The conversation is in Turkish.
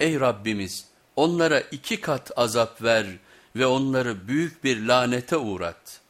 ey Rabbimiz onlara iki kat azap ver ve onları büyük bir lanete uğrat.''